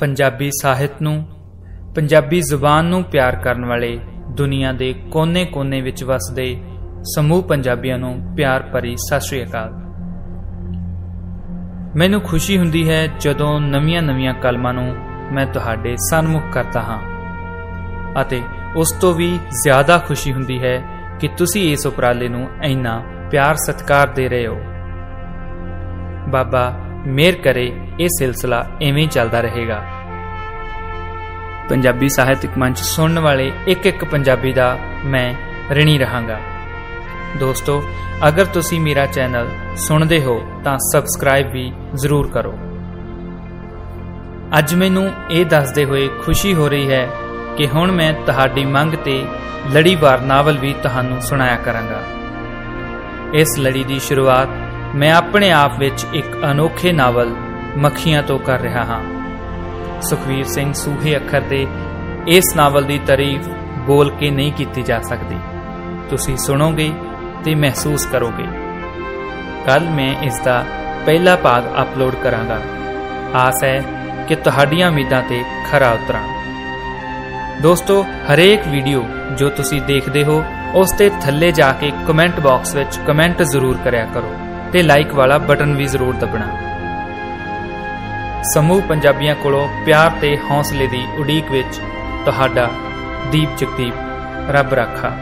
ਪੰਜਾਬੀ ਸਾਹਿਤ ਨੂੰ, ਪੰਜਾਬੀ ਜ਼ੁਬਾਨ ਨੂੰ ਪਿਆਰ ਕਰਨ ਵਾਲੇ ਦੁਨੀਆ ਦੇ ਕੋਨੇ-ਕੋਨੇ ਵਿੱਚ ਵਸਦੇ ਸਮੂਹ ਪੰਜਾਬੀਆਂ ਨੂੰ ਪਿਆਰ ਭਰੀ ਸਤਿ ਸ੍ਰੀ ਅਕਾਲ। ਮੈਨੂੰ ਖੁਸ਼ੀ ਹੁੰਦੀ ਹੈ ਜਦੋਂ ਨਵੀਆਂ-ਨਵੀਆਂ ਕਲਮਾਂ ਨੂੰ ਮੈਂ ਤੁਹਾਡੇ ਸਨਮੁਖ ਕਰਦਾ ਹਾਂ ਅਤੇ ਉਸ ਤੋਂ ਵੀ ਜ਼ਿਆਦਾ ਖੁਸ਼ੀ ਹੁੰਦੀ ਹੈ ਕਿ ਤੁਸੀਂ ਇਸ ਉਪਰਾਲੇ ਨੂੰ ਇੰਨਾ ਪਿਆਰ ਸਤਿਕਾਰ ਦੇ ਰਹੇ ਹੋ। ਬਾਬਾ ਮੇਰ ਕਰੇ, ਇਹ ਸਿਲਸਿਲਾ ਐਵੇਂ ਚੱਲਦਾ ਰਹੇਗਾ। ਪੰਜਾਬੀ ਸਾਹਿਤਿਕ ਮੰਚ ਸੁਣਨ ਵਾਲੇ ਇੱਕ ਇੱਕ ਪੰਜਾਬੀ ਦਾ ਮੈਂ ਰਿਣੀ ਰਹਾਂਗਾ। ਦੋਸਤੋ, ਅਗਰ ਤੁਸੀਂ ਮੇਰਾ ਚੈਨਲ ਸੁਣਦੇ ਹੋ, ਤਾਂ ਸਬਸਕ੍ਰਾਈਬ ਵੀ ਜ਼ਰੂਰ ਕਰੋ। ਅੱਜ ਮੈਨੂੰ ਇਹ ਦੱਸਦੇ ਹੋਏ ਖੁਸ਼ੀ ਹੋ ਰਹੀ ਹੈ ਕਿ ਹੁਣ ਮੈਂ ਤੁਹਾਡੀ ਮੰਗ ਤੇ ਲੜੀਵਾਰ ਨਾਵਲ ਵੀ ਤੁਹਾਨੂੰ ਸੁਣਾਇਆ ਕਰਾਂਗਾ। ਇਸ ਲੜੀ ਦੀ ਸ਼ੁਰੂਆਤ ਮੈਂ ਆਪਣੇ ਆਪ ਵਿੱਚ ਇੱਕ ਅਨੋਖੇ ਨਾਵਲ ਮੱਖੀਆਂ ਤੋਂ ਕਰ ਰਿਹਾ ਹਾਂ। ਸੁਖਵੀਰ ਸਿੰਘ ਸੂਹੇ ਅੱਖਰ ਦੇ ਇਸ ਨਾਵਲ ਦੀ ਤਾਰੀਫ ਬੋਲ ਕੇ ਨਹੀਂ ਕੀਤੀ ਜਾ ਸਕਦੀ। ਤੁਸੀਂ ਸੁਣੋਗੇ ਤੇ ਮਹਿਸੂਸ ਕਰੋਗੇ। ਕੱਲ ਮੈਂ ਇਸ ਦਾ ਪਹਿਲਾ ਭਾਗ ਅਪਲੋਡ ਕਰਾਂਗਾ। ਆਸ ਹੈ ਕਿ ਤੁਹਾਡੀਆਂ ਉਮੀਦਾਂ ਤੇ ਖਰਾ ਉਤਰਾਂ। ਦੋਸਤੋ, ਹਰੇਕ ਵੀਡੀਓ ਜੋ ਤੁਸੀਂ ਦੇਖਦੇ ਹੋ, ਉਸ ਤੇ ਥੱਲੇ ਜਾ ਕੇ ਕਮੈਂਟ ਬਾਕਸ ਵਿੱਚ ਕਮੈਂਟ ਜ਼ਰੂਰ ਕਰਿਆ ਕਰੋ। ਤੇ ਲਾਈਕ ਵਾਲਾ ਬਟਨ ਵੀ ਜ਼ਰੂਰ ਦਬਣਾ। ਸਮੂਹ ਪੰਜਾਬੀਆਂ ਕੋਲੋਂ ਪਿਆਰ ਤੇ ਹੌਸਲੇ ਦੀ ਉਡੀਕ ਵਿੱਚ ਤੁਹਾਡਾ ਦੀਪ ਜਗਦੀਪ, ਰੱਬ ਰਾਖਾ।